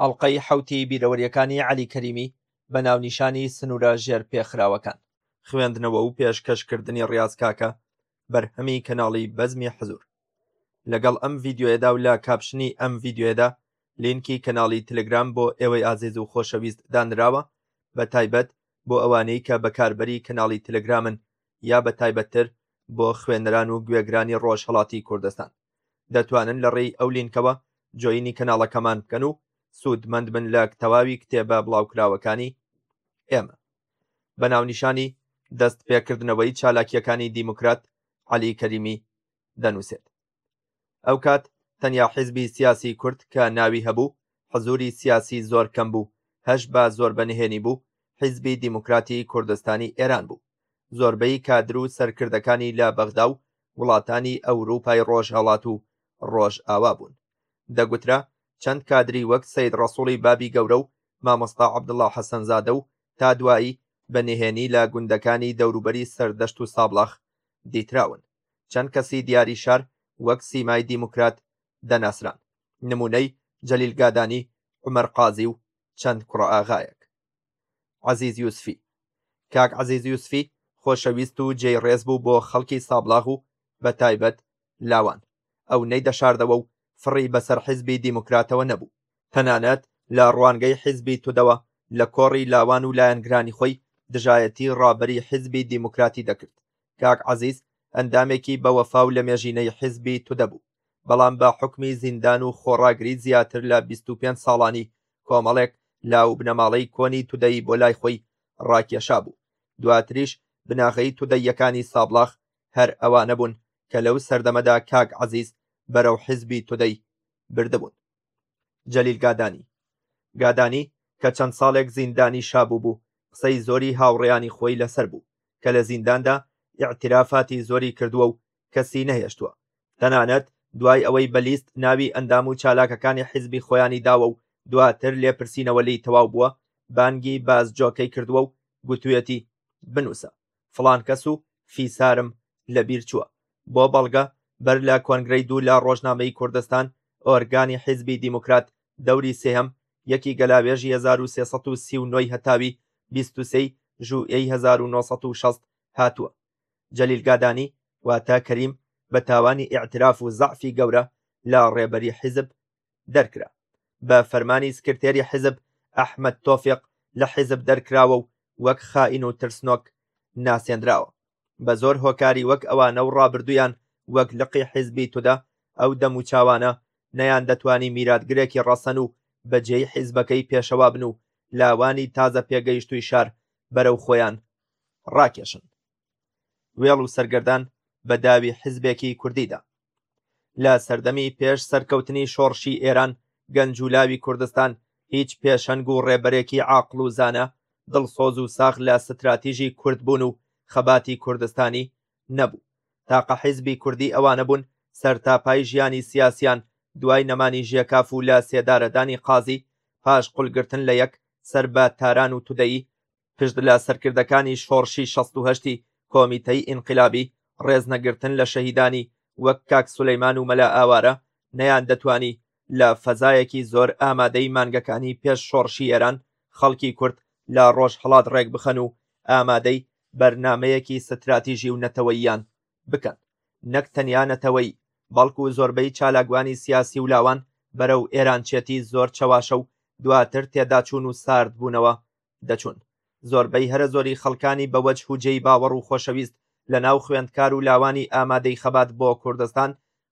ئەڵقەی حەوت ی بیرەوەریەکانی عەلی کەریمی بە ناونیشانی سنورە ژێر پێخراوەکان. خوێندنەوە و پێشکەش کردنی ڕیاز کاکە بەرهەمی کەناڵی بەزمی حزور لەگەڵ ئەم ڤیدیۆیەدا و لە کاپشنی ئەم ڤیدیۆیەدا لینکی کەناڵی تلگرام بۆ ئێوەی ئازیز و خۆشەویست دانراوە بە تایبەت بۆ ئەوانەی کە بەکاربەری کەناڵی تلگرامن یا بە تایبەتتر بۆ خوێنەران و گوێگرانی ڕۆژهەڵاتی کوردستان. دەتوانن لە ڕێی ئەو لینکەوە جۆینی کەناڵەکەمان بکەن و سوودمەند بن لە تەواوی کتێبە بڵاوکراوەکانی ئێمە بە ناونیشانی دەست پێکردنەوەی چالاکیەکانی دیموکرات علی کەریمی دەنووسێت ئەو کات تەنیا حیزبی سیاسی کورد کە ناوی هەبوو حزوری سیاسی زۆر کەم بوو هەش با زۆر بەنهێنی بوو حیزبی دیموکراتی کوردستانی ئێران بوو زۆربەی کادر و سەرکردەکانی لە بەغدا و وڵاتانی ئەوروپای ڕۆژهەڵات و ڕۆژئاوا بوون دەگوترا چەند کادری وەک سید ڕسوڵی بابی گەورە و مامۆستا عبدله حەسەنزادە و تا دوایی بە نهێنی لە گوندەکانی دەوروبەری سەردەشت و سابڵاخ دیتراون چەند کەسی دیاری شار وەک سیمای دیموکرات دەناسران نمونەی جەلیل گادانی عمر قازی و چەند کوڕئاغایەک عەزیز یوسفی کاک عەزیز یوسفی خۆشەویست و جێی ڕێز بوو بۆ خەڵکی سابڵاغ و بە تایبەت لاوان ئەو نەیدەشاردەوە و فڕی بەسەر حیزبی دیموکراتەوە نەبوو تەنانەت لە ڕوانگەی حیزبی تودەوە لە کۆڕی لاوان و لایەنگرانی خۆی دژایەتی ڕابەری حیزبی دیموکراتی دەکرد کاک عەزیز ئەندامێکی بەوەفا و لەمێژینەی حیزبی تودە بوو، بەڵام بە حوکمی زیندان و خۆڕاگری زیاتر لە بیست و پێنج ساڵانی کۆمەڵێک لاو و بنەماڵەی کۆنی تودەی بۆ لای خۆی ڕاکێشابوو، دواتریش بناغەی تودەییەکانی سابڵاخ هەر ئەوانە بوون کە لەو سەردەمەدا کاک عەزیز بەرەو حیزبی تودەی بردبوون. جەلیل گادانی گادانی کە چەند ساڵێک زیندانی شابوو بوو قسەی زۆری هاوڕێیانی خۆی لەسەر بوو کە لە زینداندا ئیعترافاتی زۆری کردووە و کەسی نەهێشتووە تەنانەت دوای ئەوەی بە لیست ناوی ئەندام و چالاکەکانی حیزبی خۆیانی داوە و دواتر لێپرسینەوە لی تەواو بووە بانگی بازجۆکەی کردووە و گوتوویەتی بنووسە فڵان کەس و فیسارم لەبیر چووە، بۆ بەڵگە بەر لە کۆنگرەی دوو لە ڕۆژنامەی کوردستان ئۆرگانی حیزبی دیموکرات دەوری سێهەم یەکی گەلاوێژی هەزار و سێ سەد و سی و نۆی هەتاوی بیست و سێی ژوئێی هەزار و نۆ سەد و شەست هاتووە جەلیل گادانی واتە کەریم بە تاوانی ئیعتراف و زەعفی گەورە لە ڕێبەری حیزب دەرکرا بە فەرمانی سکرتێری حیزب ئەحمەد تۆفیق لە حیزب دەرکراوە و وەک خائین و ترسنۆک ناسێندراوە بە زۆر هۆکاری وەک ئەوانە و ڕابردوویان وەک لقی حیزبی تودە ئەو دەم و چاوانە نەیان دەتوانی میراتگرێکی ڕەسەن و بە جێی حیزبەکەی پێشەوا بن و لاوانی تازە پێگەیشتووی شار بەرەو خۆیان ڕاکێشن. وێڵ و سەرگەردان بە داوی حزبێکی کوردیدا لە سەردەمی پێش سەرکەوتنی شۆڕشی ئێران گەنج و لاوی کوردستان هیچ پێشەنگ و ڕێبەرێکی عاقڵ و زانە دڵسۆز و ساغ لە ستراتیژی کورد بوون و خەباتی کوردستانی نەبوو تاقە حیزبی کوردی ئەوانە بوون سەرتاپای ژیانی سیاسیان دوای نەمانی ژێکاف و لە سێدارەدانی قازی پاش قولگرتن لە یەک سەر بە تاران و تودەیی پشت لە سەرکردەکانی شۆڕشی شەست و هەشتی کۆمیتەی ئینقلابی ڕێزنەگرتن لە شەهیدانی وەک کاک سولەیمان و مەلا ئاوارە نەیان دەتوانی لە فەزایەکی زۆر ئامادەی مانگەکانی پێش شۆڕشی ئێران خەڵکی کورد لە ڕۆژهەڵات ڕێکبخەن و ئامادەی بەرنامەیەکی ستراتیژی و نەتەوەییان بکەن نەک تەنیا نەتەوەیی بەڵکو زۆربەی چالاکوانی سیاسی و لاوان بەرەو ئێرانچێتی زۆر چەواشە و دواتر تێداچوون و ساردبوونەوە دەچون زۆربەی هەرە زۆری خەڵکانی بە وەجه و جێی باوەڕ و خۆشەویست لە ناو خوێندکار و لاوانی ئامادەی خەبات بۆ کوردستان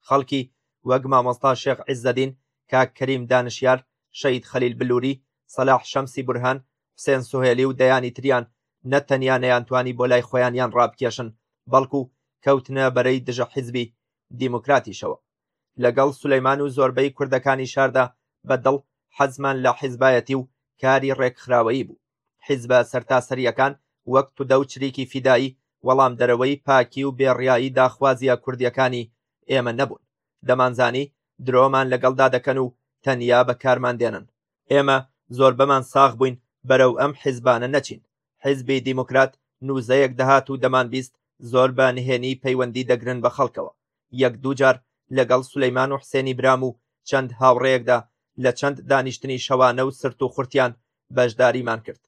خەڵکی وەک مامۆستا شێخ عیزەدین کاک کەریم دانشیار شەید خەلیل بلوری سەلاح شەمسی برهان حسێن سوهێلی و دەیانی تریان نە تەنیا نەیانتوانی بۆ لای خۆیانیان ڕابکێشن بەڵکو کەوتنە بەرەی دژە حیزبی دیموکراتیشەوە لەگەڵ سولەیمان و زۆربەی کوردەکانی شاردا بە دڵ حەزمان لە حیزبایەتی و کاری ڕێکخراوەیی بوو حیزبە سەرتاسەریەکان وەک تودە و چریکی فیدایی وەڵام دەرەوەی پاکی و بێڕیایی داخوازیە کوردیەکانی ئێمە نەبوون دەمانزانی درۆمان لەگەڵدا دەکەن و تەنیا بەکارمان دێنن ئێمە زۆربەمان ساغ بووین بەرەو ئەم حیزبانە نەچین حیزبی دیموکرات نوزەیەک دەهات و دەمانبیست زۆر بە نهێنی پەیوەندی دەگرن بە خەڵکەوە یەک دوو جار لەگەڵ سولەیمان و حسێنی برام و چەند هاوڕێیەکدا لە چەند دانیشتنی شەوانە و سرت و خورتیان بەشداریمان کرد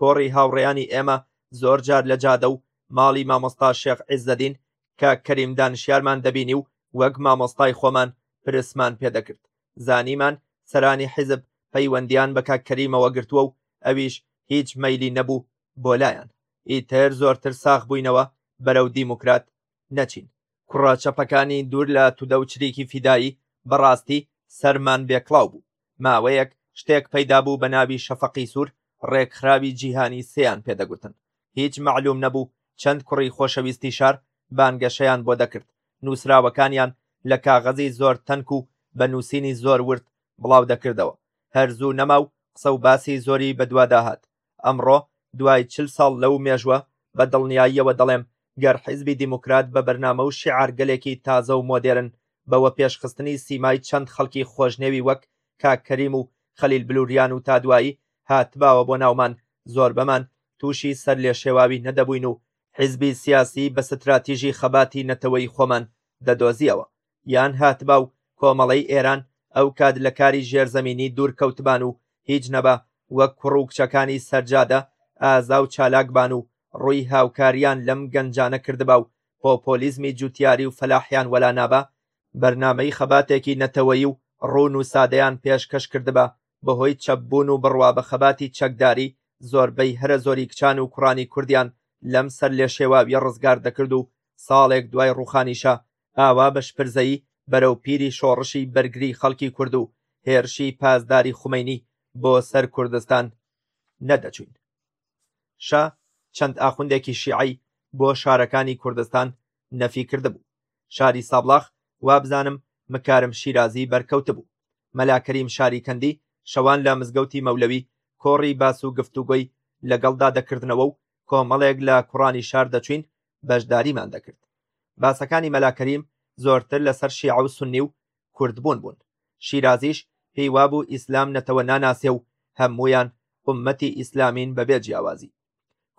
کۆڕی هاوڕێیانی ئێمە زۆر جار لە جادە و ماڵی مامۆستا شێخ عیزەدین کاک کەریم دانشیارمان دەبینی و وەک مامۆستای خۆمان پرسمان پێدەکرد زانیمان سەرانی حیزب پەیوەندیان بە کاک کەریمەوە گرتووە و ئەویش هیچ مەیلی نەبوو بۆ لایان، ئیتر زۆرتر ساخ بووینەوە بەرەو دیموکرات نەچین. کوڕە چەپەکانی دوور لە تودە و چریکی فیدایی، بەڕاستی سەرمان بێکڵاو بوو. ماوەیەک شتێک پەیدا بوو بە ناوی شەفەقی سوور، ڕێکخراوی جیهانی سێیان پێ دەگوتن. هیچ مەعلووم نەبوو چەند کوڕی خۆشەویستی شار بانگەشەیان بۆ دەکرد نووسراوەکانیان لە کاغەزی زۆر تەنک و بە نووسینی زۆر ورد بڵاودەکردەوە، هەر زوو نەما و قسە و باسی زۆری بەدوادا هات. ئەمڕۆ دوای چل ساڵ لەو مێژووە، بە دڵنیاییەوە دەڵێم گەر حیزبی دیموکرات بە بەرنامە و شیعارگەلێکی تازە و مۆدێرن بە وەپێشخستنی سیمای چەند خەڵکی خۆشنێوی وەک کاک کەریم و خەلیل بلوریان و تا دوایی هاتباوە بۆ ناومان زۆربەمان تووشی سەرلێشێواوی نەدەبووین و حیزبی سیاسی بە ستراتیژی خەباتی نەتەوەی خۆمان دەدۆزیەوە یان هاتبا و کۆمەڵەی ئێران ئەو کات لە کاری ژێرزەمینی دوور کەوتبان و هیچ نەبا وەک کوڕ و کچەکانی سەرجادە ئازا و چالاک بان و ڕووی هاوکاریان لەم گەنجانە کردبا و پۆپۆلیزمی جوتیاری و فەلاحیان وەلا نابا بەرنامەی خەباتێکی نەتەوەیی و ڕوون و سادەیان پێشکەش کردبا بەهۆی چەپبوون و بڕوا بە خەباتی چەکداری زۆربەی هەرە زۆری کچان و کوڕانی کوردیان لەم سەرلێشێواویە ڕزگار دەکرد و ساڵێک دوای ڕووخانی شا ئاوا بە شپرزەیی بەرەو پیری شۆڕشی بەرگری خەڵکی کورد و هێرشی پاسداری خومەینی بۆ سەر کوردستان نەدەچووین شا چەند ئاخوندێکی شیعەی بۆ شارەکانی کوردستان نەفی کردبوو شاری سابڵاخ وابزانم مکارم شیرازی بەرکەوتبوو مەلا کەریم شاری کەندی شەوان لە مزگەوتی مەولەوی کۆڕی باس و گفتوگۆی لەگەڵدا دەکردنەوە و کۆمەڵێک لە کوڕانی شار دەچوین بەشداریمان دەکرد باسەکانی مەلا کەریم زۆرتر لەسەر شیعە و سنی و کورد بوون بوون شیرازیش پێی وابوو ئیسلام نەتەوە ناناسێ و هەموویان ئوممەتی ئیسلامین بەبێ جیاوازی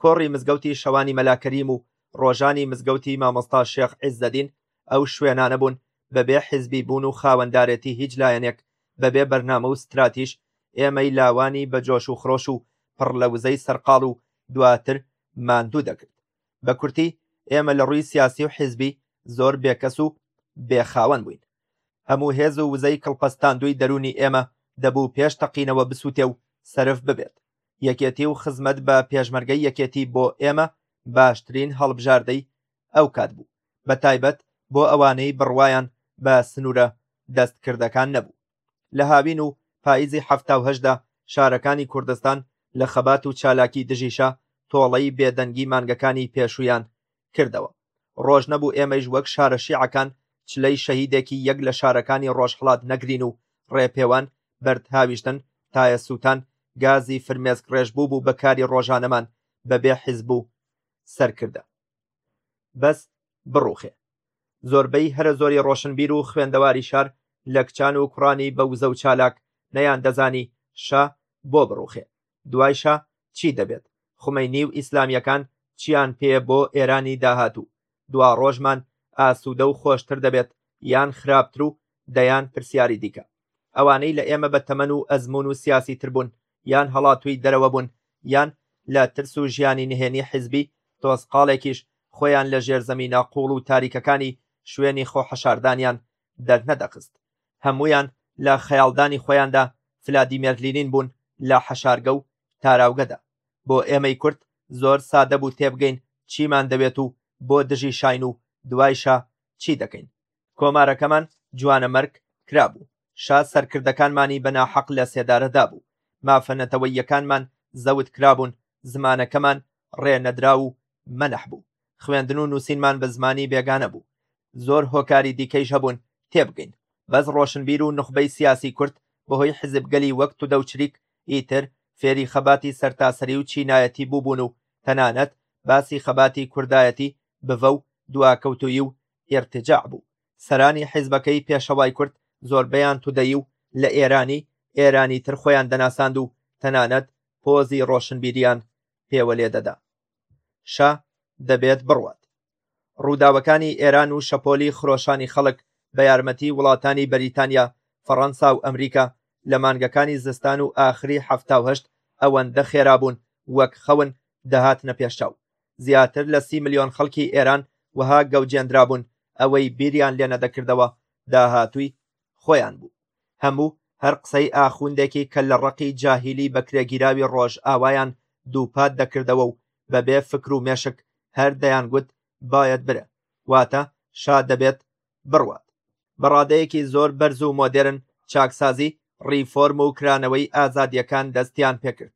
کۆڕی مزگەوتی شەوانی مەلا کەریم و ڕۆژانی مزگەوتی مامۆستا شێخ عیزەدین ئەو شوێنانە بوون بەبێ حیزبی بوون و خاوەندارێتی هیچ لایەنێک بەبێ بەرنامە و ستراتیژ ئێمەی لاوانی بە جۆش و خرۆش و پڕ لە وزەی سەرقاڵ و دواتر ماندوو دەکرد بە کورتی ئێمە لە ڕووی سیاسی و حیزبی زۆر بێکەس و بێخاوەن بووین هەموو هێز و وزەی کڵپەستاندووی دەروونی ئێمە دەبوو پێش تەقینەوە بسووتێ و سەرف ببێت یەکێتی و خزمەت بە پێشمەرگەی یەکێتی بۆ ئێمە باشترین هەڵبژاردەی ئەو کات بوو بە تایبەت بۆ ئەوانەی بڕوایان بە سنوورە دەستکردەکان نەبوو لە هاوین و پاییزی هەفتاهشدا شارەکانی کوردستان لە خەبات و چالاکی دژیشا تۆڵەی بێدەنگی مانگەکانی پێشوویان کردەوە ڕۆژ نەبوو ئێمەیش وەک شارە شیعەکان چلەی شەهیدێکی یەک لە شارەکانی ڕۆژهڵات نەگرین و ڕێپێوان بەرد هاویشتن تایە سووتان گازی فرمێسک ڕێژ بوو بوو بە کاری ڕۆژانەمان بەبێ حیزب و سەرکردە بەس بڕوخێ زۆربەی هەرە زۆری ڕۆشنبیر و خوێندەواری شار لە کچان و کوڕانی بە وزە و چالاک نەیان دەزانی شا بۆ بڕوخێ دوای شا چی دەبێت خومەینی و ئیسلامیەکان چیان پێ بۆ ئێرانی داهاتوو دواڕۆژمان ئاسوودە و خۆشتر دەبێت یان خراپتر و دەیان پرسیاری دیکە ئەوانەی لە ئێمە بە تەمەن و ئەزمون و سیاسی تر بوون یان هەڵاتووی دەرەوە بوون یان لە ترس و ژیانی نهێنی حیزبی تۆزقاڵێکیش خۆیان لە ژێرزەمینە قوڵ و تاریکەکانی شوێنی خۆحەشاردانیان دەرنەدەخست هەموویان لە خەیاڵدانی خۆیاندا فلادیمێر لینین بوون لە حەشارگە و تاراوگەدا. بۆ ئێمەی کورد زۆر سادە بوو تێبگەین چیمان دەوێت و بۆ دژی شاین و دوای شا چی دەکەین. کۆمارەکەمان جوانەمەرگ کرابوو، شا سەرکردەکانمانی بە ناحەق لە سێدارە دابوو، مافە نەتەوەییەکانمان زەوت کرابوون، زمانەکەمان ڕێ نەدراو و مەنح بوو. خوێندن و نووسینمان بە زمانی بێگانە بوو زۆر هۆکاری دیکەیش هەبوون تێبگەین بەس ڕۆشنبیر و نوخبەی سیاسی کورد بەهۆی حزبگەلی وەک تودە و چریک ئیتر فێری خەباتی سەرتاسەری و چینایەتی بووبوون و تەنانەت باسی خەباتی کوردایەتی بڤە و دواکەوتوویی و ئیرتجاع بوو سەرانی حزبەکەی پێشەوای کورد زۆربەیان تودەیی و لە ئێرانی ئێرانی تر خۆیان دەناساند و تەنانەت پۆزی ڕۆشنبیریان پێوە لێدەدا. شا دەبێت بڕوات. ڕووداوەکانی ئێران و شەپۆلی خرۆشانی خەڵک بە یارمەتی وڵاتانی بەریتانیا، فەڕەنسا و ئەمریکا لە مانگەکانی زستان و ئاخری حەفتا و هەشت ئەوەندە خێرا بوون وەک خەون دەهاتنە پێشچاو. زیاتر لە سی ملیۆن خەڵکی ئێران وەها گەوجێندرابوون ئەوەی بیریان لێ نەدەکردەوە داهاتووی خۆیان بوو هەموو هەر قسەی ئاخوندێکی کە لە ڕقی جاهیلی بەکرێگیراوی ڕۆژ ئاوایان دووپات دەکردەوە و بەبێ فکر و مێشک هەر دەیان گوت باید برە واتە شا دەبێت بڕوات بە ڕادەیەکی زۆر بەرز و مۆدێرن چاکسازی ڕیفۆرم و کرانەوەی ئازادیەکان دەستیان پێکرد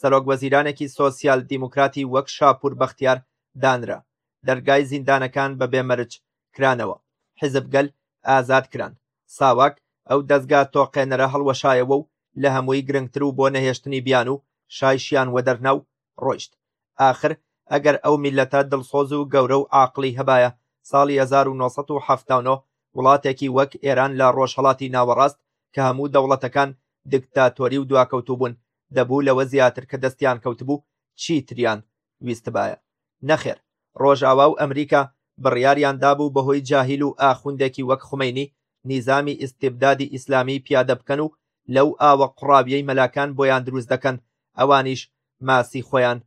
سەرۆک وەزیرانێکی سۆسیال دیموکراتی وەک شاپور بەختیار دانرا دەرگای زیندانەکان بە بێمەرج کرانەوە حیزب گەل ئازاد کران ساواک ئەو دەزگا تۆقێنەرە هەڵوەشایەوە و لە هەمووی گرنگتر و بۆ نەهێشتنی بیان و شایشیان وەدەرنا و ڕۆیشت ئاخر ئەگەر ئەو میلەتە دڵسۆز و گەورە و عاقڵی هەبایە ساڵی 1970 وڵاتێکی وەک ئێران لە ڕۆژهەڵاتی ناوەڕاست کە هەموو دەوڵەتەکان دکتاتۆری و دواکەوتوبوون دەبوو لەوە زیاتر کە دەستیان کەوتبوو چیتریان ویستبایە نەخێر ڕۆژئاوا و ئەمریکا بڕیاریان دابوو بەهۆی جاهیل و ئاخوندێکی وەک خومەینی نیزامی ئیستیبدادی ئیسلامی پیادە بکەن و لەو ئاوە قوڕاویەی مەلاکان بۆیان دروست دەکەن ئەوانیش ماسی خۆیان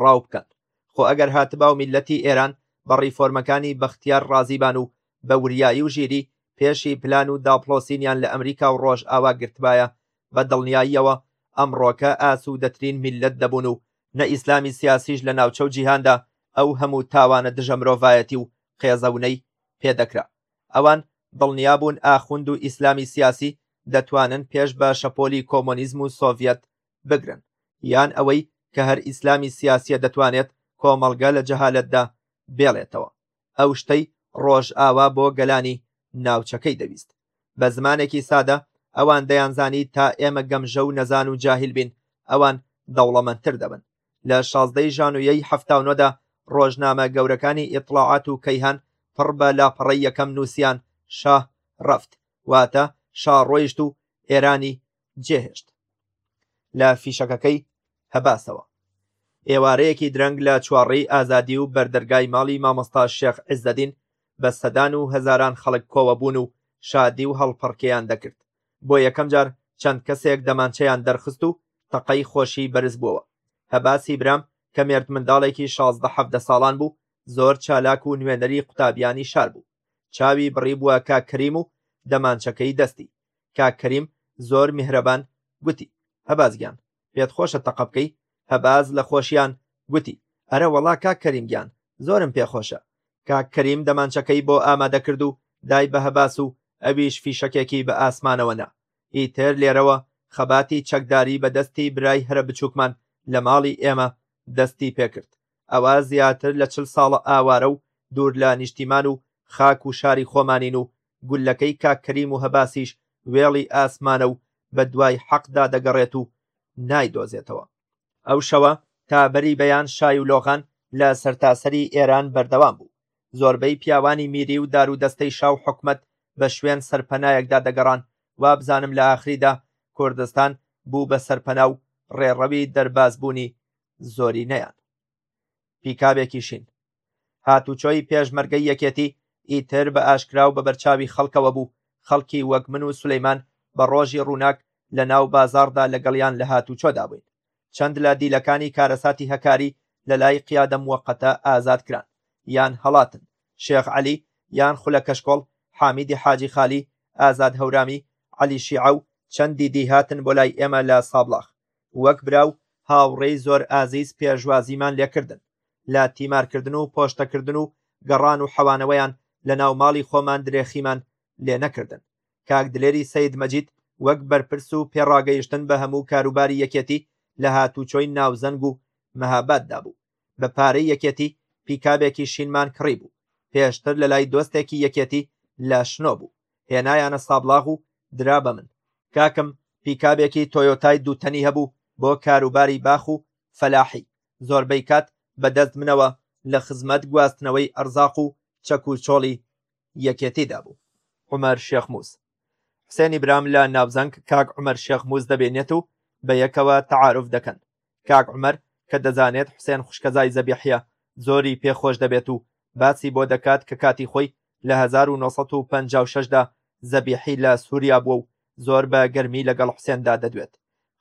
ڕاو بکەن خۆ ئەگەر هاتبا و میللەتی ئێران بە ڕیفۆرمەکانی بەختیار ڕازیبان و بە وریایی و ژیری پێشی پلان و داپڵۆسینیان لە ئەمریکا و ڕۆژئاوا گرتبایە بە دڵنیاییەوە ئەمڕۆکە ئاسوودەترین میللەت دەبوون و نە ئیسلامی سیاسیش لە ناوچە و جیهاندا ئەو هەموو تاوانە دژە مرۆڤایەتی و قێزەونەی پێ دەکرا. ئەوان دڵنیا بوون ئاخوند و ئیسلامی سیاسی دەتوانن پێش بە شەپۆلی کۆمۆنیزم و سۆڤیەت بگرن، یان ئەوەی کە هەر ئیسلامی سیاسییە دەتوانێت کۆمەڵگە لە جەهالەتدا بێڵێتەوە. ئەو شتەی ڕۆژئاوا بۆ گەلانی ناوچەکەی دەویست بە زمانێکی سادە ئەوان دەیانزانی تا ئێمە گەمژە و نەزان و جاهیل بین ئەوان دەوڵەمەندتر دەبن لە شازدەی ژانویەی هەفتاونۆدا ڕۆژنامە گەورەکانی ئیطلاعات و کەیهان پڕ بە لاپەڕەی یەکەم نووسیان شاه ڕفت واتە شاڕۆیشت و ئێرانی جێهێشت لە فیشەکەکەی هەباسەوە ئێوارەیەکی درەنگ لە چوارڕێی ئازادی و بەردەرگای ماڵی مامۆستا شێخ عزدەدین بە سەدان و هەزاران خەڵک کۆوە بوون و شادی و هەڵپەڕکێیان دەکرد بۆ یەکەم جار چەند کەسێک دەمانچەیان دەرخست و تەقەی خۆشی بەرز بووەوە هەباسی برام کە مێرد منداڵێکی شازدە حەفدە ساڵان بوو زۆر چالاک و نوێنەری قوتابیانی شار بوو چاوی بڕی بووە کاک کەریم و دەمانچەکەی دەستی کاک کەریم زۆر میهرەبان گوتی، هەباز گیان، پێت خۆشە تەقە بکەی؟ هەباز لە خۆشییان گوتی، ئەرە وەڵا کاک کەریم گیان، زۆرم پێ خۆشە. کاک کەریم دەمانچەکەی بۆ ئامادە کرد و دای بە هەباس و ئەویش فیشەکێکی بە ئاسمانەوە نا. ئیتر لێرەوە خەباتی چەکداری بە دەستی برای هەرە بچووکمان لە ماڵی ئێمە دەستی پێ کرد. ئەوە زیاتر لە چل ساڵە ئاوارە و دوور لە نیشتیمان و خاک و شاری خۆمانین و گوللەکەی کاک کەریم و هەباسیش وێڵی ئاسمانە و بە دوای حەقدا دەگەڕێت و نایدۆزێتەوە. ئەو شەوە تا بەری بەیان شای و لۆغان لە سەرتاسەری ئێران بەردەوام بوو. زۆربەی پیاوانی میری و دار و دەستەی شا و حکومەت بە شوێن سەرپەنایەکدا دەگەڕان، وابزانم لە ئاخریدا کوردستان بوو بە سەرپەنا و ڕێڕەوی دەربازبوونی زۆرینەیان پیکابێکی شین هاتوچۆی پێشمەرگەی یەکێتی ئیتر بە ئاشکرا و بە بەرچاوی خەڵکەوە بوو خەڵکی وەک من و سولەیمان بە ڕۆژی ڕووناک لە ناو بازاڕدا لەگەڵیان لە هاتوچۆدا بووین چەند لە دیلەکانی کارەساتی هەکاری لە لای قیادە موەقەتە ئازاد کران یان هەڵاتن شێخ عەلی یان خولە کەشکۆڵ حامیدی حاجی خالی ئازاد هەورامی عەلی شیعە و چەندی دی هاتن بۆ لای ئێمە لە سابڵاخ وەک برا و هاوڕێی زۆر ئازیز پێشوازیمان لێکردن، لە تیمارکردن و پۆشتەکردن و گەڕان و حەوانەوەیان لە ناو ماڵی خۆمان درێخیمان لێ نەکردن. کاک دلێری سەید مەجید وەک بەرپرس و پێڕاگەیشتن بە هەموو کاروباری یەکێتی لە هاتوچۆی ناوزەنگ و مەهاباددا بوو، بە پارەی یەکێتی پیکابێکی شینمان کڕی بوو پێشتر لە لای دۆستێکی یەکێتی لە شنۆ بوو هێنایانە سابڵاغ و درا بە من کاکم پیکابێکی تۆیۆتای دووتەنی هەبوو بۆ کاروباری باخ و فەلاحی زۆربەی کات بەدەست منەوە لە خزمەت گواستنەوەی ئەرزاق و چەک و چۆڵی یەکێتیدا بوو. عومەر شێخ موس، حسێنی برام لە ناوزەنگ کاک عمەر شێخ موز دەبێنێت و بە یەکەوە تەعاعرف دەکەن کاک عمەر کە دەزانێت حسێن خوشکەزای زەبیحە زۆری پێخۆش دەبێت و باسی بۆ دەکات کە کاتی خۆی لە 1950دا زەبیحی لە سووریا بووە و زۆر بە گەرمی لەگەڵ حسێندا دەدوێت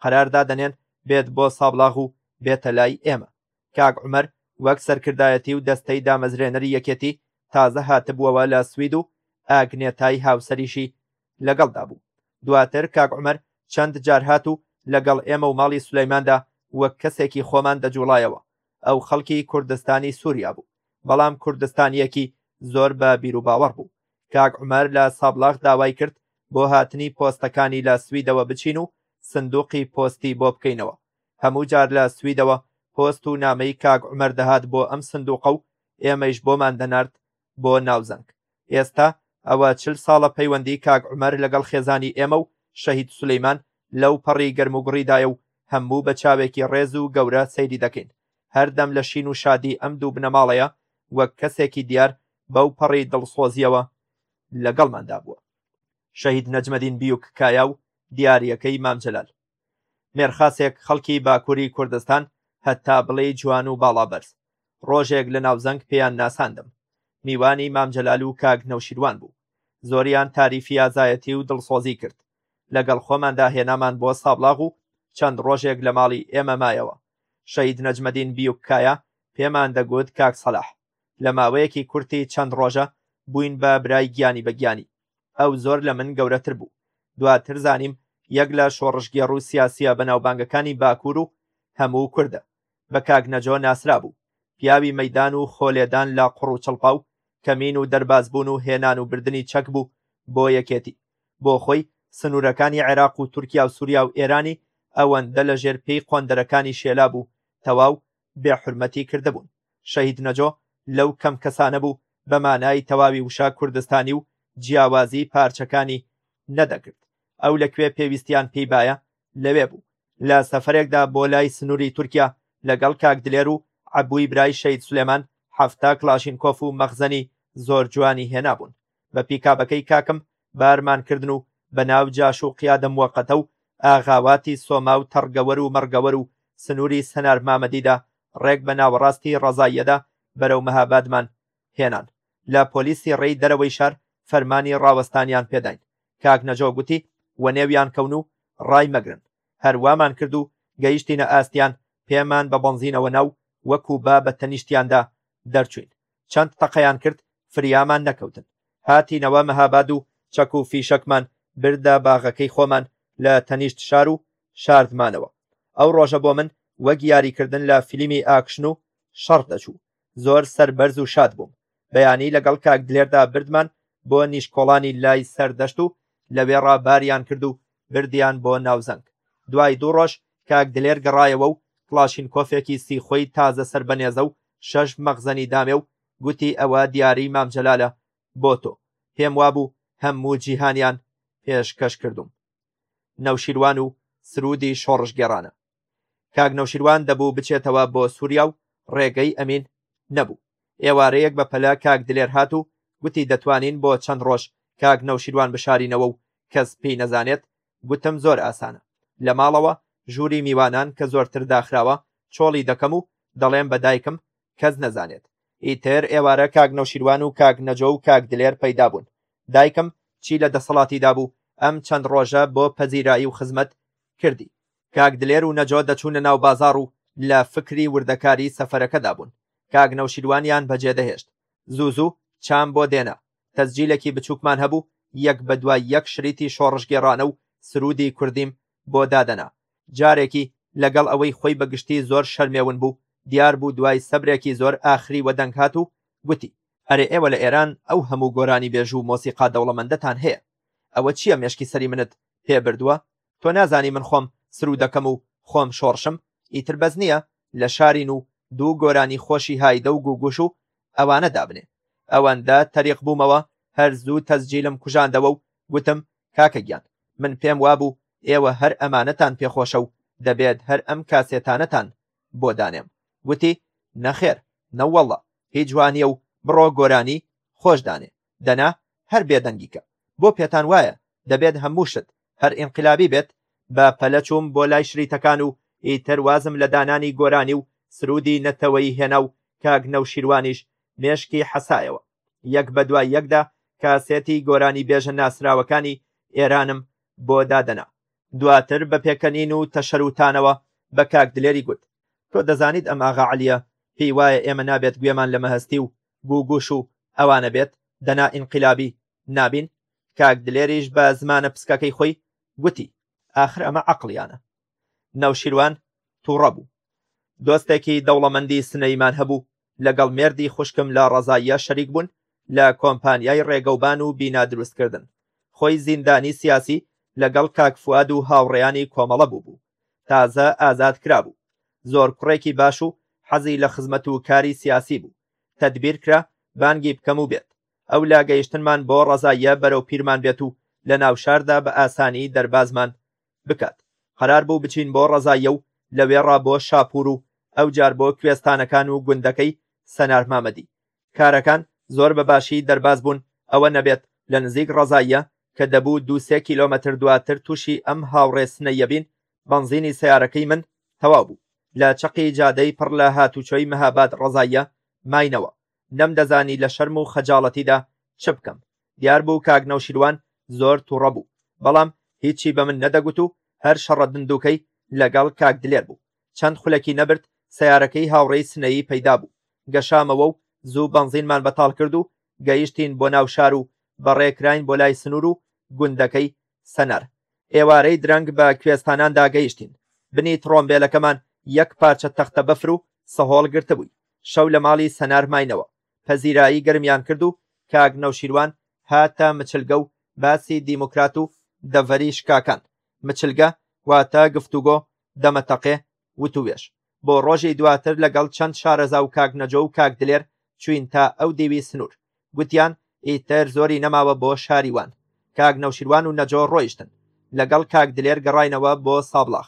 قەراردا دەنێن بێت بۆ سابڵاغ و بێتە لای ئێمە کاک عومەر وەک سەرکردایەتی و دەستەی دامەزرێنەری یەکێتی تازە هاتبووەوە لە سوید و ئاگنێتای هاوسەریشی لەگەڵدا بوو دواتر کاک عومەر چەند جار هات و لەگەڵ ئێمە و ماڵی سولەیماندا وەک کەسێکی خۆمان دەجوڵایەوە ئەو خەڵکی کوردستانی سووریا بوو بەڵام کوردستانیەکی زۆر بە بیروباوەڕ بوو کاک عمەر لە سابلاغ داوای کرد بۆ هاتنی پۆستەکانی لە سویدەوە بچین و سندوقی پۆستی بۆ بکەینەوە هەموو جار لە سویدەوە پۆست و نامەی کاک عومەر دەهات بۆ ئەم سندوقە و ئێمەیش بۆمان دەنارد بۆ ناوزەنگ ئێستا ئەوە چل ساڵە پەیوەندی کاک عومەر لەگەڵ خێزانی ئێمە و شەهید سولەیمان لەو پەڕی گەرموگوڕیدایە و هەموو بە چاوێکی ڕێز و گەورە سەیری دەکەین هەردەم لە شین و شادی ئەم دوو بنەماڵەیە وەک کەسێکی دیار بەو پەڕی دڵسۆزیەوە لەگەڵماندا بووە شەهید نەجمەدین بیوک کایا و دیاریەکەی مام جەلال مێرخاسێک خەڵکی باکووری کوردستان هەتا بڵێی جوان و باڵابەرز ڕۆژێک لە ناوزەنگ پێیان ناساندم میوانی مام جەلال و کاک نەوشیروان بوو زۆریان تاریفی ئازایەتی و دڵسۆزی کرد لەگەڵ خۆماندا هێنامان بۆ سابڵاغ و چەند ڕۆژێک لە ماڵی ئێمە مایەوە شەید نەجمەدین بیوککایە پێمان دەگوت کاک سەلاح لە ماوەیەکی کورتی چەند ڕۆژە بووین بە برای گیانی بە گیانی ئەو زۆر لە من گەورەتر بوو دواتر زانیم یەک لە شۆڕشگێڕ و سیاسیە بەناوبانگەکانی باکوور و هەموو کوردە بە کاک نەجۆ ناسرا بوو پیاوی مەدان و خۆلێدان لە قڕ و چڵپاو کەمین و دەربازبوون و هێنان و بردننی چەک بوو بۆ یەکێتی بۆ خۆی سنوورەکانی عێراق و تورکیا و سووریا و ئێرانی ئەوەندە لە ژێر پێی قۆندەرەکانی شێلا بوو تەواو بێ حورمەتی کردبوون، شەهید نەجۆ لەو کەم کەسانە بوو بە مانای تەواوی وشە کوردستانی و جیاوازی پارچەکانی نەدەکرد، ئەو لە کوێ پێویستیان پێی بایە لەوێ بوو، لە سەفەرێکدا بۆ لای سنووری تورکیا لەگەڵ کاک دلێر و عەبوی برای شەهید سولێمان حەفتا کڵاشینکۆف و مەخزەنی زۆر جوانی هێنابوون، بە پیکابەکەی کاکم بارمان کردن و بە ناو جاش و قیادە موەقەتە و ئاغاواتی سۆما و تەڕگەوەر و مەڕگەوەر و سنووری سنار مامەدیدا ڕێک بە ناوەڕاستی ڕەزاییەدا بەرەو مەهابادمان هێنان لە پۆلیسی ڕێی دەرەوەی شار فەرمانی ڕاوەستانیان پێداین کاک نەجۆ گوتی و نێویان کەون و ڕای مەگرن هەر وامان کرد و گەیشتینە ئاستیان پێمان بە بەنزینەوە ناو وەکو با بە تەنیشتیاندا دەرچوین چەند تەقەیان کرد فریامان نەکەوتن هاتینەوە مەهاباد و چەک و فیشەکمان بردە باغەکەی خۆمان لە تەنیشت شار و شاردمانەوە ئەو ڕۆژە بۆ من وەک یاریکردن لە فیلمی ئاکشن و شەڕ دەچوو زۆر سەربەرز و شاد بووم بەیانی لەگەڵ کاک دلێردا بردمان بۆ نیشکۆڵانی لای سەردەشت و لەوێ ڕاباریان کرد و بردیان بۆ ناوزەنگ دوای دوو ڕۆژ کاک دلێر گەڕایەوە و کڵاشینکۆفێکی سی خۆی تازە سەر بە نێزە و شەش مەخزەنی دامێ و گوتی ئەوە دیاری مام جەلالە بۆ تۆ پێم وابوو هەموو جیهانیان پێشکەش کردووم نەوشیروان و سروودی شۆڕشگێڕانە کاک نەوشیروان دەبوو بچێتەوە بۆ سوریا و ڕێگەی ئەمین نەبوو ئێوارەیەک بە پەلە کاک دلێر هات و گوتی دەتوانین بۆ چەند ڕۆژ کاک نەوشیروان بشارینەوە و کەس پێی نەزانێت گوتم زۆر ئاسانە لە ماڵەوە ژووری میوانان کە زۆرتر داخراوە چۆڵی دەکەم و دەڵێم بە دایکم کەس نەزانێت ئیتر ئێوارە کاک نەوشیروان و کاک نەجۆ و کاک دلێر پەیدا بوون دایکم چی لە دەسەڵاتیدا بوو ئەم چەند ڕۆژە بۆ پەزیرایی و خزمەت کردی کاک دلێر و نەجۆ دەچوونە ناو بازاڕ و لە فکری وردەکاری سەفەرەکەدا بوون، کاک نەوشیروانیان بەجێدەهێشت. زوو زوو چام بۆ دێنا. تەسجیلێکی بچووکمان هەبوو، یەک بە دوای یەک شریتی شۆڕشگێڕانە و سروودی کوردیم بۆ دادەنا. جارێکی لەگەڵ ئەوەی خۆی بە گشتی زۆر شەرمێون بوو، دیار بوو دوای سەبرێکی زۆر ئاخری وەدەنگ هات و گوتی. ئەرێ ئێوە لە ئێران ئەو هەموو گۆرانیبێژ و مۆسیقا دەوڵەمەندەتان هەیە، ئەوە چییە مێشکی سەری منت پێ بردووە؟ تۆ نازانی من خۆم سروودەکەم و خۆم شۆڕشم ئیتر بەس نییە لە شارین و دوو گۆرانی خۆشی هایدە و گووگووش و ئەوانە دابنێ ئەوەندە تەریق بوومەوە هەر زوو تەسجیلم کوژاندەوە و گوتم کاکە گیان من پێم وابوو ئێوە هەر ئەمانەتان پێ خۆشە و دەبێت هەر ئەم کاسێتانەتان بۆ دانێم گوتی نەخێر نەوەڵڵا هیچ وا نییە و بڕۆ گۆرانی خۆش دانێ دەنا هەر بێدەنگیکە بۆ پێتان وایە دەبێت هەموو شت هەر ئینقلابی بێت بە پەلە چووم بۆ لای شریتەکان و ئیتر وازم لە دانانی گۆرانی و سروودی نەتەوەیی هێنا و کاک نەوشیروانیش مێشکی حەسایەوە یەک بە دوای یەکدا کاسێتی گۆرانی بێژە ناسراوەکانی ئێرانم بۆ دادەنا دواتر بە پێکەنین و تەشەروتانەوە بە کاک دلێری گوت تۆ دەزانیت ئەم ئاغا عەلیە پێی وایە ئێمە نابێت گوێمان لە مەهەستی و گوو گوش و ئەوانە بێت دەنا ئینقلابی نابین کاک دلێریش بە زمانە پسکەکەی خۆی گوتی ئاخر ئەمە عەقڵیانە نەوشیروان توڕە بوو دۆستێکی دەوڵەمەندی سنەیمان هەبوو لەگەڵ مێردی خوشکم لە ڕەزاییە شەریک بوون لە کۆمپانیای ڕێگەوبان و بینا دروست کردن خۆی زیندانی سیاسی لەگەڵ کاک فواد و هاوڕێیانی کۆمەڵە بوو بوو تازە ئازاد کرابوو زۆر کوڕێکی باش و حەزی لە خزمەت و کاری سیاسی بوو تەدبیر کرا بانگی بکەم و بێت ئەو لا گەیشتنمان بۆ ڕەزاییە بەرەو پیرمان بێت و لە ناوشاردا بە ئاسانی دەربازمان بکات قەرار بوو بچین بۆ ڕەزاییە و لەوێڕا بۆ شاپور و ئەو جار بۆ کوێستانەکان و گوندەکەی سەنار مامەدی کارەکان زۆر بە باشی دەرباز بوون، ئەوە نەبێت لە نزیک ڕەزاییە کە دەبوو دوو سێ کیلۆمەتر دواتر تووشی ئەم هاوڕێ سنەییە بین، بەنزینی سەیارەکەی من تەواو بوو، لە چەقی جادەی پڕ لە هاتووچۆی مهاباد ڕەزاییە ماینەوە، نەمدەزانی لە شەرم و خەجاڵەتیدا چ بکەم، دیار بوو کاک نەوشیروان زۆر تووڕە بوو، بەڵام هیچی بە من نەدەگوت و هەر شەڕە دندووکەی لەگەڵ کاک دلێر بوو، چەند خولەکی نەبرد سەیارەکەی هاوڕێی سنەیی پەیدا بوو، گەشامەوە و زوو بەنزینمان بەتاڵ کرد و گەیشتین بۆ ناو شار و بەڕێ کراین بۆ لای سنوور و گوندەکەی، سەنار. ئێوارەی درەنگ بە کوێستاناندا گەیشتین. بنی تڕۆمبێلەکەمان یەک پارچە تەختە بەفر و سەهۆڵ گرتبووی. شەو لە ماڵی سەنار ماینەوە. پەزیرایی گەرمیان کرد و کاک نەوشیروان هاتە مچلگە و باسی دیموکرات و دەڤەری شکاکان، مچلگە واتە گفتوگۆ، دەمەتەقێ وتووێژ بۆ ڕۆژی دواتر لەگەڵ چەند شارەزا و کاک نەجۆ و کاک دلێر چووین تا ئەو دیوی سنوور گوتیان ئیتر زۆری نەماوە بۆ شاری وان کاک نەوشیروان و نەجۆ ڕۆیشتن لەگەڵ کاک دلێر گەڕاینەوە بۆ سابڵاخ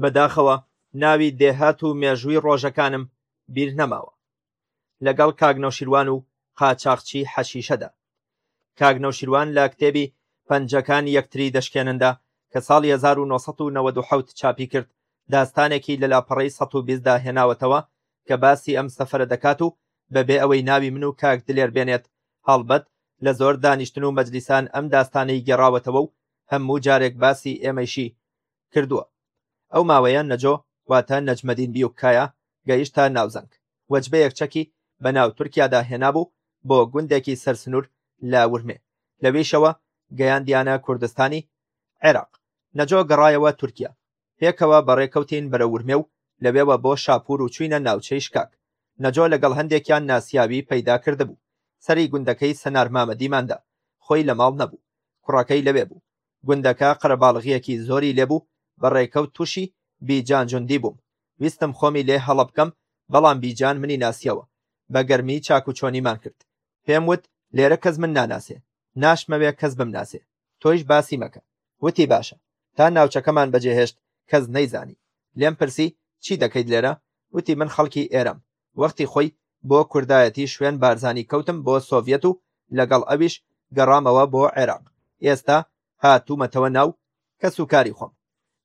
بەداخەوە ناوی دێهات و مێژووی ڕۆژەکانم بیر نەماوە. لەگەڵ کاک نەوشیروان و قاچاخچی حەشیشەدا کاک نەوشیروان لە کتێبی پەنجەکان یەکتری دەشکێنندا کە ساڵی 1997 چاپی کرد داستانێکی لە لاپەڕەی 120 دا هێناوەتەوە کە باسی ئەم سەفەرە دەکات و بەبێ ئەوەی ناوی من و کاک دلێر بێنێت هەڵبەت لە زۆر دانیشتن و مەجلیسان ئەم داستانەی گێڕاوەتەوە و هەموو جارێک باسی ئێمەیشی کردووە. ئەو ماوەیە نەجۆ واتە نەجمەدین بیوککایا گەیشتە ناوزەنگ، وەجبەیەک چەکی بەناو تورکیادا هێنابوو بۆ گوندێکی سەر سنوور لە ورمێ، لەوێیشەوە گەیاندیانە کوردستانی عێراق. نەجۆ گەڕایەوە تورکیا. پێکەوە بەڕێ کەوتین بەرەو ورمێ و لەوێوە بۆ شاپوور و چووینە ناوچەی شکاک. نەجۆ لەگەڵ هەندێکیان ناسیاوی پەیدا کردبوو. سەری گوندەکەی سەنار مامەدیمان دا. خۆی لە ماڵ نەبوو. کوڕەکەی لەوێ بوو. گوندەکە قەرەباڵغییەکی زۆری لێ بوو، بە ڕێکەوت تووشی، بیجان جوندی، بووم. ویستم خۆمی لێ هەڵە بکەم، بەڵام بیجان منی ناسییەوە. بە گەرمی چاک و چۆنیمان کرد. پێم وت، لێرە کەس من ناناسێ. ناشمەوێ کەس بمناسێ. تۆیش باسی مەکە. وتی باشە. تا ناوچەکەمان بەجێهێشت، کەس نەیزانی. لێم پرسی، چی دەکەیت لێرە؟ وتی من خەڵکی ئێرەم. وەختی خۆی بۆ کوردایەتی شوێن بارزانی کەوتم بۆ سۆڤیەت و لەگەڵ ئەویش گەڕامەوە بۆ عێراق ئێستا هاتوومەتەوە ناو کەس و کاری خۆم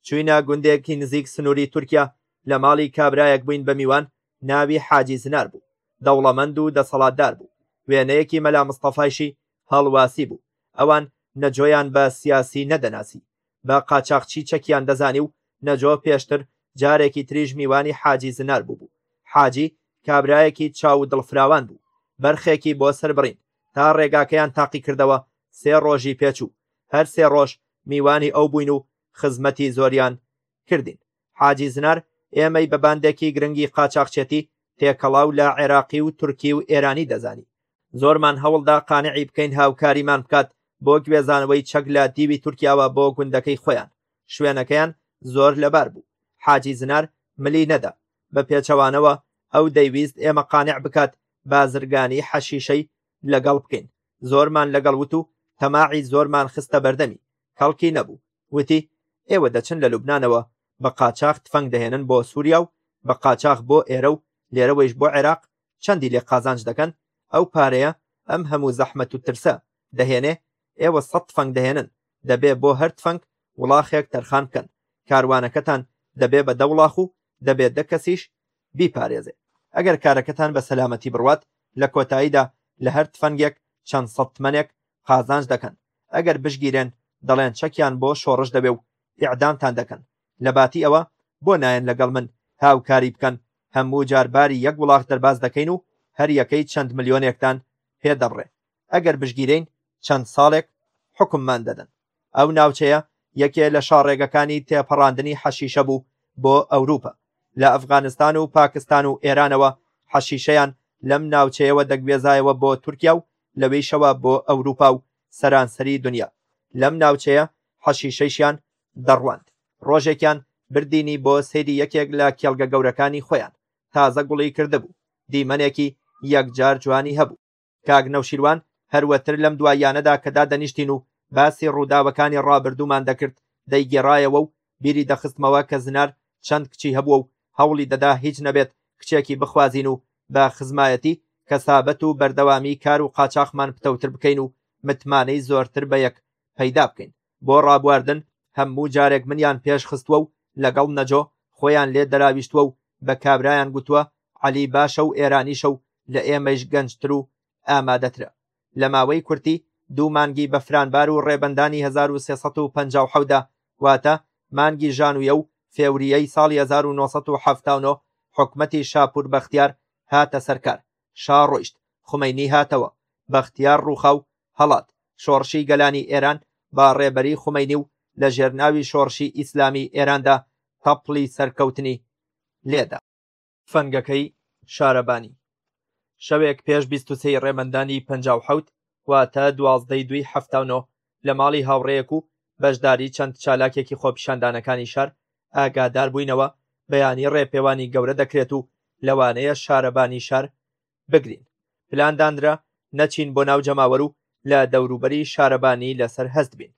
چوینە گوندێکی نزیک سنووری تورکیا لە ماڵی کابرایەک بووین بە میوان ناوی حاجی زنار بوو دەوڵەمەند و دەسەڵاتدار بوو وێنەیەکی مەلا مستەفایشی هەڵواسی بوو ئەوان نەجۆیان بە سیاسی نەدەناسی بە قاچاخچی چەکیان دەزانی و نەجۆ پێشتر جارێکی تریش میوانی حاجی زنار بووبوو. حاجی کابرایەکی چاو و دڵفراوان بوو. بەرخێکی بۆ سەربڕین تا ڕێگاکەیان تاقی کردەوە سێ ڕۆژی پێچوو. هەر سێ ڕۆژ میوانی ئەو بووین و خزمەتی زۆریان کردین. حاجی زنار ئێمەی بە باندێکی گرنگی قاچاخچێتی تێکەڵاو لە عێراقی و تورکی و ئێرانی دەزانی. زۆرمان هەوڵدا قانعی بکەین هاوکاریمان بکات بۆ گوێزانەوەی چەک لە دیوی تورکیاوە بۆ گوندەکەی خۆیان، شوێنەکەیان زۆر لەبار بوو، حاجی زنار ملی نەدا، بە پێچەوانەوە ئەو دەیویست ئێمە قانع بکات بازرگانی حەشیشەی لەگەڵ بکەین، زۆرمان لەگەڵ وت و تەماعی زۆرمان خستە بەردەمی، کەڵکی نەبوو، وتی، ئێوە دەچن لە لوبنانەوە بە قاچاخ تفەنگ دەهێنن بۆ سوریا و بە قاچاخ بۆ ئێرە و لێرەوەیش بۆ عێراق چەندی لێ قازانج دەکەن، ئەو پارەیە ئەم هەموو زەحمەت و ترسە دەهێنێ، ئێوە سەد تفەنگ دەهێنن دەبێ بۆ هەر تفەنگ وڵاخێک تەرخان بکەن، کاروانەکەتان دەبێ بە دە وڵاخ و دەبێ دە کەسیش بیپارێزێ، ئەگەر کارەکەتان بە سەلامەتی بڕوات لە کۆتاییدا لە هەر تفەنگێک چەند سەد تمەنێک قازانج دەکەن، ئەگەر بشگیرێن دەڵێن چەکیان بۆ شۆڕش دەبێ و ئیعدامتان دەکەن، لە باتی ئەوە بۆ نایەن لەگەڵ من هاوکاری بکەن، هەموو جار باری یەک وڵاخ دەرباز دەکەین و هەر یەکەی چەند ملیۆنێکتان پێ دەبڕێ، ئەگەر بشگیرێین چەند ساڵێک حوکممان دەدەن. ئەو ناوچەیە یەکێ لە شاڕێگەکانی تێپەڕاندنی حەشیشە بوو بۆ ئەوروپا لە ئەفغانستان و پاکستان و ئێرانەوە حەشیشەیان لەم ناوچەیەوە دەگوێزایەوە بۆ تورکیا و لەوێیشەوە بۆ ئەوروپا و سەرانسەری دنیا لەم ناوچەیە حەشیشەیشیان دەڕواند ڕۆژێکیان بردینی بۆ سەیری یەکێک لە کێڵگە گەورەکانی خۆیان تازە گوڵی کردبوو دیمەنێکی یەکجار جوانی هەبوو کاک نەوشیروان هەروەتر لەم دواییانەدا کە دادەنیشتین و باسی ڕووداوەکانی ڕابردوومان دەکرد دەیگێڕایەوە و بیری دەخستمەوە کە زنار چەند کچی هەبووە و هەوڵی دەدا هیچ نەبێت کچێکی بخوازین و بە خزمایەتی کەسابەت و بەردەوامی کار و قاچاخمان پتەوتر بکەین و متمانەی زۆرتر بە یەک پەیدا بکەین بۆ ڕابواردن هەموو جارێک منیان پێش خستووە و لەگەڵ نەجۆ خۆیان لێ دەراویشتووە و بە کابرایان گوتووە عەلی باشە و ئێرانیشە و لە ئێمەیش گەنجتر و ئامادەترە. لە ماوەی کورتی دوو مانگی بەفرانبار و ڕێبەندانی هەزار و سێ سەد و پەنجا و حەوتدا واتە مانگی ژانویە و فێوریەی ساڵی هەزار و نۆ سەد و حەفتا و نۆ حکومەتی شاپور بەختیار هاتە سەر کار شا ڕۆیشت، خومەینی هاتەوە، بەختیار ڕووخا و هەڵات، شۆڕشی گەلانی ئێران بە ڕێبەری خومەینی و لە ژێرناوی شۆڕشی ئیسلامیی ئێراندا تەپڵی سەرکەوتنی لێ دا. فەنگەکەی شارەبانی شەوێک پێش بیست و سێ ی ڕێبەندانی پەنجا و حەوت، واتە دوازدە ی دووی حەفتا و نۆ لە ماڵی هاوڕێیەک و بەشداری چەند چالاکێکی خۆپیشاندانەکانی شار ئاگاداربووینەوە بەیانی ڕێپێوانی گەورە دەکرێت و لەوانەیە شارەبانی شار بگرین پلان دانرا نەچین بۆ ناو جەماوەر و لە دەوروبەری شارەبانی لەسەر هەست بین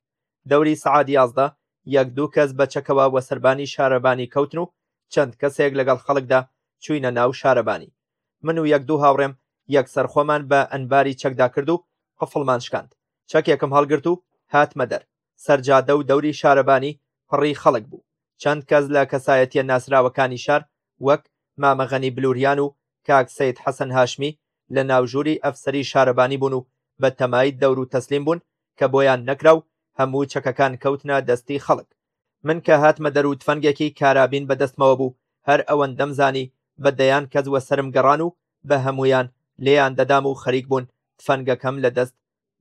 دەوری سەعات یازدە یەک دوو کەس بە چەکەوە وە سەربانی شارەبانی کەوتن و چەند کەسێک لەگەڵ خەڵکدا چوینە ناو شارەبانی من و یەک دوو هاوڕێم یەکسەر خۆمان بە ئەنباری چەکدا کرد و قفڵمان شکاند چەکێکم هەڵگرت و هاتمە دەر، سەرجادە و دەوری شارەبانی پڕی خەڵک بوو، چەند کەس لە کەسایەتیە ناسراوەکانی شار وەک، مامە غەنی بلوریان و کاک سەید حەسەن هاشمی، لە ناوژووری ئەفسەری شارەبانی بوون و بە تەمای دەور و تەسلیم بوون کە بۆیان نەکرا و هەموو چەکەکان کەوتنە دەستی خەڵک. من کە هاتمە دەر و تفەنگێکی کارابین بە دەستمەوە بوو، هەر ئەوەندەم زانی بە دەیان کەس وە سەرم گەڕان و بە هەموویان لێیان دەدام و خەریک بوون تفەنگەکەم لە دەست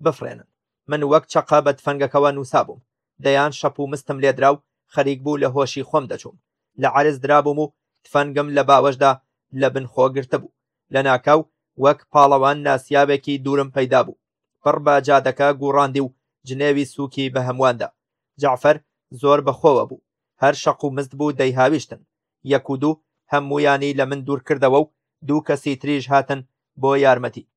بفڕێنن من وەک چەقە بە تفەنگەکەوە نووسابووم دەیان شەپ و مستم لێدرا و خەریک بوو لە هۆشی خۆم دەچووم لە عرز درابووم و تفەنگم لە باوەشدا لە بن خۆ گرتبوو لە ناکاو وەک پاڵەوان ناسیاوێکی دوورم پەیدا بوو پڕ بە جادەکە گوڕاندی و جنێوی سووکی بە هەموواندا جەعفەر زۆر بەخۆوە بوو هەر شەق و مست بوو دەیهاویشتن یەک و دوو هەموویانی لە من دوور کردەوە و دوو کەسی تریش هاتن بۆ یارمەتی.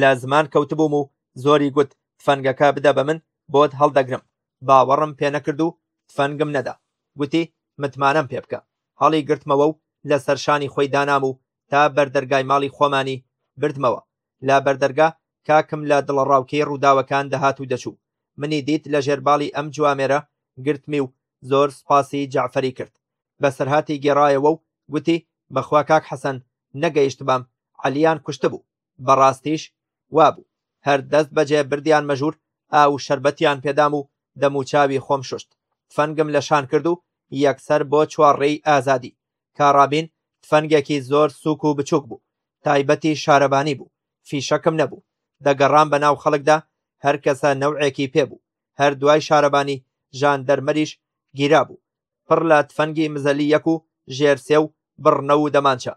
لە زمان کەوتبووم و زۆری گوت تفەنگەکە بدە بە من بۆت هەڵدەگرم، باوەڕم پێ نەکرد و تفەنگم نەدا. گوتی متمانەم پێ بکە. هەڵی گرتمەوە و لە سەر شانی خۆی دانام و تا بەر دەرگای ماڵی خۆمانی بردمەوە. لە بەردەرگا کاکم لە دڵەڕاوکێی ڕووداوەکان دەهات و دەچوو. منی دیت لە ژێر باڵی ئەم جوامێرە گرتمی و زۆر سوپاسی جەعفەری کرد. بەسەرهاتی گێڕایەوە و گوتی، بەخوا کاک حەسەن نەگەیشتبام عەلییان کوشتبوو، بەڕاستیش وابوو، هەر دەست بەجێ بردیانمە ژوور، ئاو و شەربەتیان پێ دام و دەموچاوی خۆم شوشت، تفەنگم لە شان کرد و یەکسەر بۆ چوارڕێی ئازادی، کارابین تفەنگێکی زۆر سووک و بچووک بوو، تایبەتی شارەبانی بوو، فیشەکم نەبوو، دەگەڕام بەناو خەڵکدا، هەرکەسە نەوعێکی پێ بوو، هەر دوای شارەبانی ژاندەرمەریش گیرابوو، پڕ لە تفەنگی مزەلی یەک و ژێر سێ و بڕنەو و دەمانچە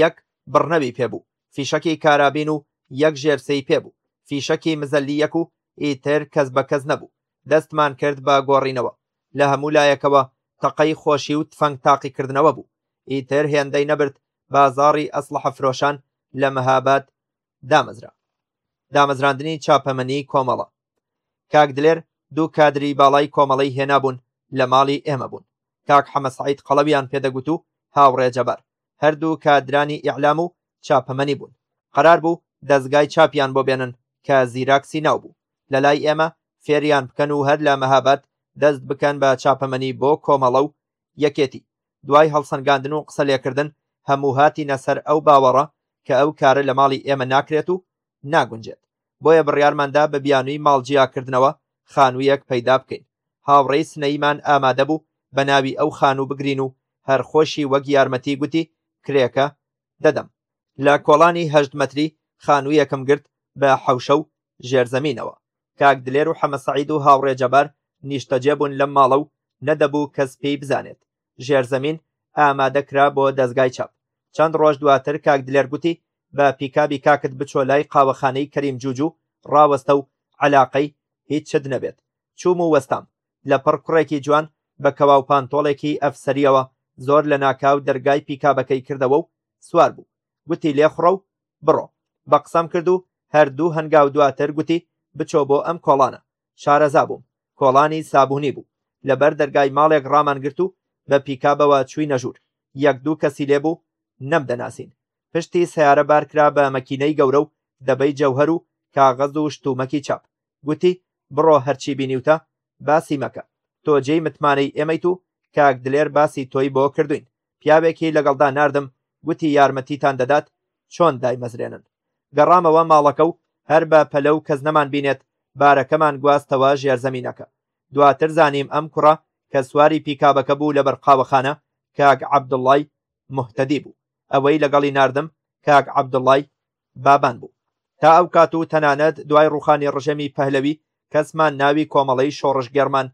یەک بڕنەوی پێ بوو، فیشەکی کارابین و یەک ژێر سێی پێ بوو، فیشەکی مزەلی یەک و ئیتر کەس بە کەس نەبوو، دەستمان کرد بە گۆڕینەوە، لە هەموو لایەکەوە تەقەی خۆشی و تفەنگ تاقی کردنەوە بوو، ئیتر هێندەی نەبرد بازاڕی ئەسڵحە فرۆشان لە مەهاباد دامەزرا دامەزراندنی چاپەمەنی کۆمەڵە کاک دلێر دوو کادری باڵای کۆمەڵەی هێنابوون لە ماڵی ئێمە بوون کاک حەمە سعید قەڵەویان پێدەگوت و هاوڕێ جەبار هەردوو کادرانی ئیعلام و چاپەمەنی بوون قەرار بوو دەزگای چاپیان بۆ بێنن کە زیراکسی ناو بوو لە لای ئێمە فێریان بکەن و هەر لە مەهاباد دەست بکەن بە چاپەمەنی بۆ کۆمەڵە و یەکێتی دوای هەڵسەنگاندن و قسە لێکردن هەموو هاتینە سەر ئەو باوەڕە کە ئەو کارە لە ماڵی ئێمە ناکرێت و ناگونجێت بۆیە بڕیارماندا بە بیانووی ماڵ جیاکردنەوە خانوویەک پەیدا بکەین هاوڕێی سنەیمان ئامادە بوو بە ناوی ئەو خانوو بگرین و هەرخۆشی وەک یارمەتی گوتی کرێکە دەدەم لە کۆڵانی هەشت مەتری خانوویەکم گرت بە حەوشە و ژێرزەمینەوە کاک دلێر و حەمە سەعید و هاوڕێ جەبار نیشتەجێ بوون لەم ماڵە و نەدەبوو کەس پێی بزانێت ژێرزەمین ئامادە کرا بۆ دەزگای چاپ چەند ڕۆژ دواتر کاک دلێر گوتی بە پیکابی کاکت بچۆ لای قاوەخانەی کەریم جوجو ڕاوەستە و عەلاقەی هیچت نەبێت چووم و وەستام لە پڕ کوڕێکی جوان بە کەوا و پانتۆڵێکی ئەفسەریەوە زۆر لە ناکاو دەرگای پیکابەکەی کردەوە و سوار بوو گوتی لێخوڕە و بڕۆ. بە قسەم کرد و هەر دوو هەنگاو دواتر گوتی بچۆ بۆ ئەم کۆڵانە. شارەزا بووم. کۆڵانی سابوونی بوو. لەبەر دەرگای ماڵێک ڕامانگرت و بە پیکابەوە چووینە ژوور. یەک دوو کەسی لێ بوو نەمدەناسین. پشتی سەیارە بار کرا بە مەکینەی گەورە و دەبەی جەوهەر و کاغەز و شتومەکی چاپ. گوتی بڕۆ هەرچی بینیوتە باسی مەکە. تۆ جێی متمانەی ئێمەیت و کاک دلێر باسی تۆی بۆ کردووین. پیاوێکی لەگەڵدا ناردم گوتی یارمەتیتان دەدات چۆن دایمەزرێنن گەڕامەوە ماڵەکە و هەر بە پەلە و کەس نەمان بینێت بارەکەمان گواستەوە ژێرزەمینەکە دواتر زانیم ئەم کوڕە کە سواری پیکابەکە بوو لە بەرقاوەخانە کاک عەبدوڵای مهتەدی بوو ئەوەی لەگەڵی ناردم کاک عەبدوڵای بابان بوو تا ئەو کات و تەنانەت دوای ڕوخانی ڕژێمی پەهلەوی کەسمان ناوی کۆمەڵەی شۆڕشگێڕمان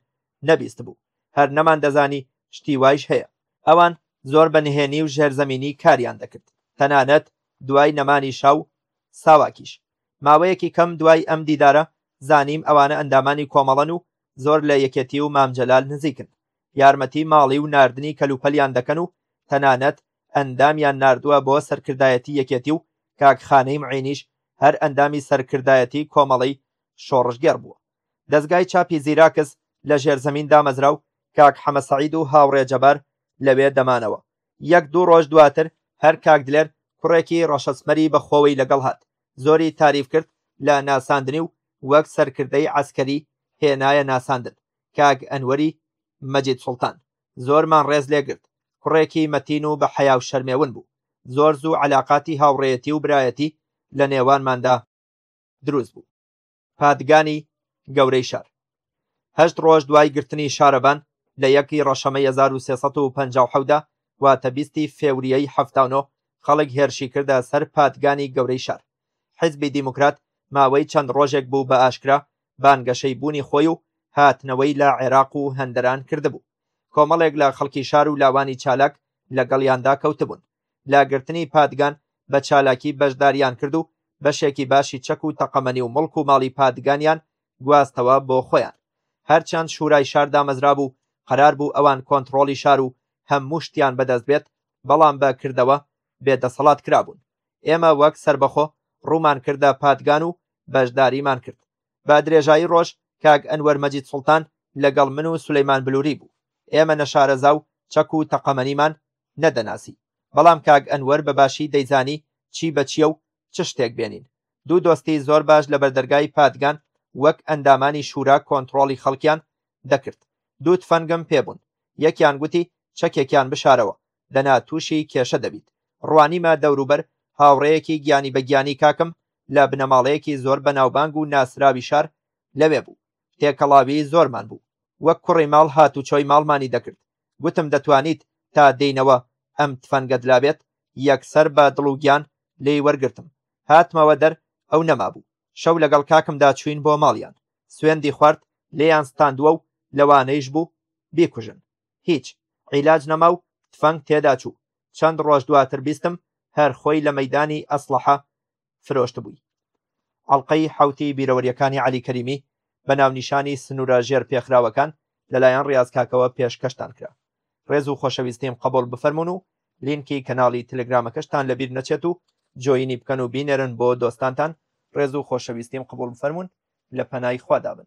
نەبیست بوو هەر نەمان دەزانی شتی وایش هەیە ئەوان زۆر بە نهێنی و ژێرزەمینی کاریان دەکرد تەنانەت دوای نەمانی شاو ساواکیش ماوەیەکی کەم دوای ئەم دیدارە زانیم ئەوانە ئەندامانی کۆمەڵەن و زۆر لە یەکێتی و مامجەلال نزیکن یارمەتی ماڵی و ناردنی کەلوپەلیان دەکەن و تەنانەت ئەندامیان نردووە بۆ سەرکردایەتی یەکێتی و کاکخانەی معینیش هەر ئەندامی سەرکردایەتی کۆمەڵی شۆڕشگێڕ بووە دەزگای چاپی زیراکس لە ژێرزەمین دامەزرا و کاک حەمە سەعید و هاوڕێ جەبار لەوێ دەمانەوە. یەک دوو ڕۆژ دواتر هەر کاک دلێر کوڕێکی ڕەشەسمەری بە خۆوەی لەگەڵ هات، زۆری تاریف کرد لە ناساندنی و وەک سەرکردەی عەسکەری هێنایە ناساندن. کاک ئەنوەری مەجید سوڵتان زۆرمان ڕێز لێ گرت، کوڕێکی مەتین و بە حەیا و شەرمێون بوو. زۆر زوو عەلاقاتی هاوڕێیەتی و برایەتی لە نێوانماندا دروست بوو. پادگانی گەورەی شار هەشت ڕۆژ دوای گرتنی شارەبان لە یەکی ڕەشەمە 1350دا واتە بیستی فێوریەی هەفتانۆ خەڵک هێرشی کردە سەر پادگانی گەورەی شار حزبی دیموکرات ماوەی چەند ڕۆژێک بوو بە ئاشکرا بانگەشەی بوونی خۆی و هاتنەوەی لە عێراق و هەندەران کردبوو کۆمەڵێک لە خەڵکی شار و لاوانی چالاک لەگەڵیاندا کەوتبوون لە گرتنی پادگان بە چالاکی بەشداریان کرد و بەشێکی باشی چەک و تەقەمەنی و مڵک و ماڵی پادگانیان گواستەوە بۆ خۆیان هەرچەند شورای شار دامەزرابوو قەرار بوو ئەوان کۆنتڕۆڵی شار و هەموو شتیان بەدەست بێت بەڵام بە کردەوە بێدەسەڵات کرابوون ئێمە وەک سربەخۆ ڕوومان کردە پادگان و بەشداریمان کرد بە درێژایی ڕۆژ کاک ئەنوەر مەجید سوڵتان لەگەڵ من و سولەیمان بلوری بوو ئێمە نەشارەزا و چەک و تەقەمەنیمان نەدەناسی، بەڵام کاک ئەنوەر بە باشی دەیزانی چی بە چییە و چ شتێک بێنین. دوو دۆستی زۆر باش لە بەردەرگای پادگان وەک ئەندامانی شوورا کۆنتڕۆڵی خەڵکیان دەکرد. دوو تفەنگم پێ بوون. یەکیان گوتی چەکێکیان بشارەوە، دەنا تووشی کێشە دەبیت. ڕوانیمە دەوروبەر، هاوڕێیەکی گیانی بە گیانی کاکم لە بنەماڵەیەکی زۆر بەناوبانگ و ناسراوی شار لەوێ بوو. تێکەڵاویی زۆرمان بوو. وەک کوڕی ماڵ هاتوچۆی ماڵمانی دەکرد. گوتم دەتوانیت تا دێینەوە ئەم تفەنگەت لابێت؟ یەکسەر بە دڵ و گیان لێی وەرگرتم، هاتمەوە دەر ئەو نەمابوو، شەو لەگەڵ کاکمدا چووین بۆ ماڵیان، سوێندی خوارد لێیان ستاندووە و لەوانەیش بوو بیکوژن، هیچ عیلاج نەما و تفەنگ تێدا چوو، چەند ڕۆژ دواتر بیستم هەر خۆی لە مەیدانی ئەسڵەحە فرۆشتبووی. ئەڵقەی حەوتی بیرەوەریەکانی عەلی کەریمی بە ناونیشانی سنورە ژێر پێخراوەکان لەلایەن ڕیاز کاکەوە پێشکەشتان کرا. ڕێز و خۆشەویستیم قبول بفەرمون و لینکی کەناڵی تلگرامەکەشتان لەبیر نەچێت و جۆینی بکەن و بینێرن بۆ دۆستانتان ڕێز و خۆشەویستیم قبول بفەرمون لە پەنای خوادا بن.